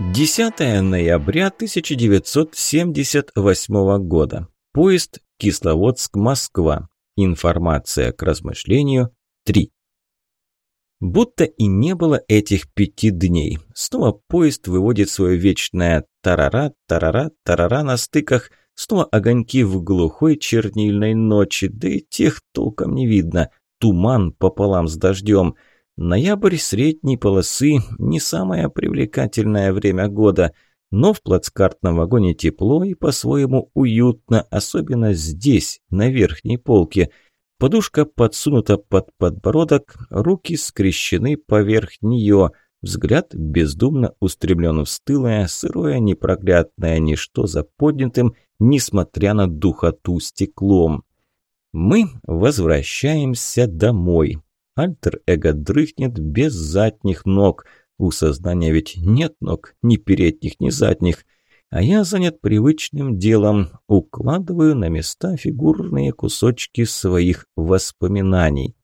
10 ноября 1978 года. Поезд Кисловодск-Москва. Информация к размышлению 3. Будто и не было этих пяти дней. Снова поезд выводит свое вечное тарара, тарара, тарара на стыках. Снова огоньки в глухой чернильной ночи, да и тех толком не видно. Туман пополам с дождем – Ноябрь средней полосы – не самое привлекательное время года, но в плацкартном вагоне тепло и по-своему уютно, особенно здесь, на верхней полке. Подушка подсунута под подбородок, руки скрещены поверх нее, взгляд бездумно устремлен в стылое, сырое, непроглядное ничто за поднятым, несмотря на духоту стеклом. Мы возвращаемся домой. Альтер-эго дрыхнет без задних ног. У сознания ведь нет ног, ни передних, ни задних. А я занят привычным делом, укладываю на места фигурные кусочки своих воспоминаний.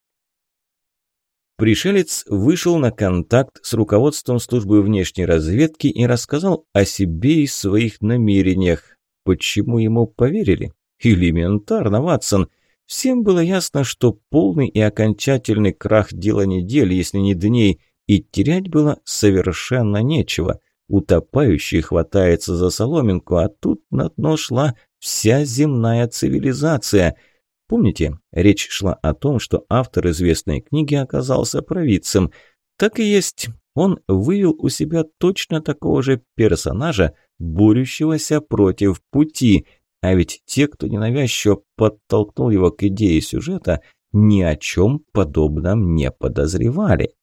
Пришелец вышел на контакт с руководством службы внешней разведки и рассказал о себе и своих намерениях. Почему ему поверили? Элементарно, Ватсон – Всем было ясно, что полный и окончательный крах дела недели, если не дней, и терять было совершенно нечего. Утопающий хватается за соломинку, а тут на дно шла вся земная цивилизация. Помните, речь шла о том, что автор известной книги оказался провидцем. Так и есть, он вывел у себя точно такого же персонажа, борющегося против пути – а ведь те, кто ненавязчиво подтолкнул его к идее сюжета, ни о чем подобном не подозревали.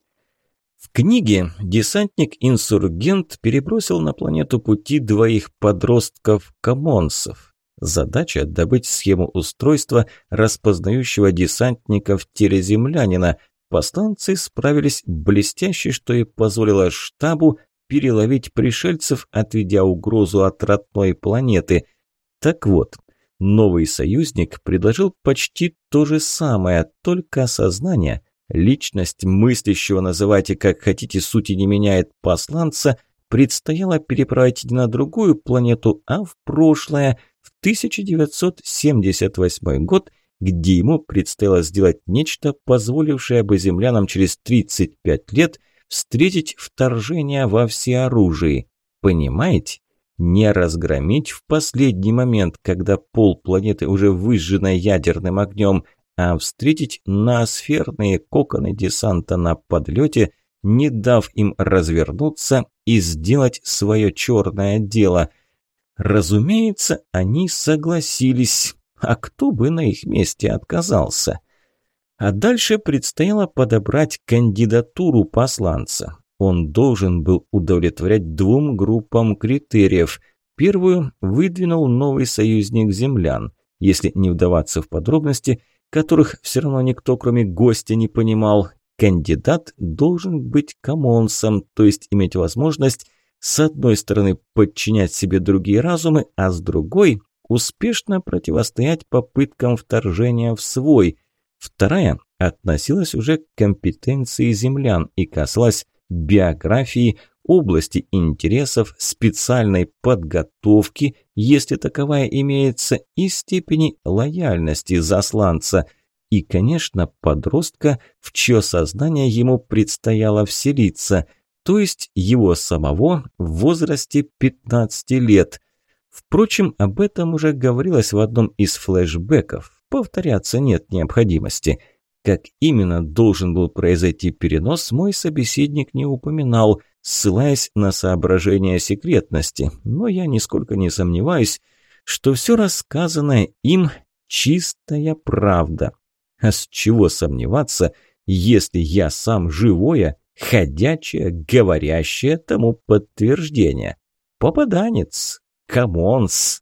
В книге десантник-инсургент перебросил на планету пути двоих подростков-комонсов. Задача – добыть схему устройства, распознающего десантника в теле землянина. Посланцы справились блестяще, что и позволило штабу переловить пришельцев, отведя угрозу от родной планеты – так вот, новый союзник предложил почти то же самое, только осознание, личность мыслящего, называйте как хотите, сути не меняет посланца, предстояло переправить не на другую планету, а в прошлое, в 1978 год, где ему предстояло сделать нечто, позволившее бы землянам через 35 лет встретить вторжение во всеоружии. Понимаете? Не разгромить в последний момент, когда пол планеты уже выжжено ядерным огнем, а встретить ноосферные коконы десанта на подлете, не дав им развернуться и сделать свое черное дело. Разумеется, они согласились, а кто бы на их месте отказался? А дальше предстояло подобрать кандидатуру посланца. Он должен был удовлетворять двум группам критериев. Первую выдвинул новый союзник землян. Если не вдаваться в подробности, которых все равно никто, кроме гостя, не понимал, кандидат должен быть комонсом, то есть иметь возможность с одной стороны подчинять себе другие разумы, а с другой – успешно противостоять попыткам вторжения в свой. Вторая относилась уже к компетенции землян и касалась биографии, области интересов, специальной подготовки, если таковая имеется, и степени лояльности засланца. И, конечно, подростка, в чье сознание ему предстояло вселиться, то есть его самого в возрасте 15 лет. Впрочем, об этом уже говорилось в одном из флешбеков. Повторяться нет необходимости – как именно должен был произойти перенос, мой собеседник не упоминал, ссылаясь на соображения секретности, но я нисколько не сомневаюсь, что все рассказанное им – чистая правда. А с чего сомневаться, если я сам живое, ходячее, говорящее тому подтверждение? Попаданец, камонс.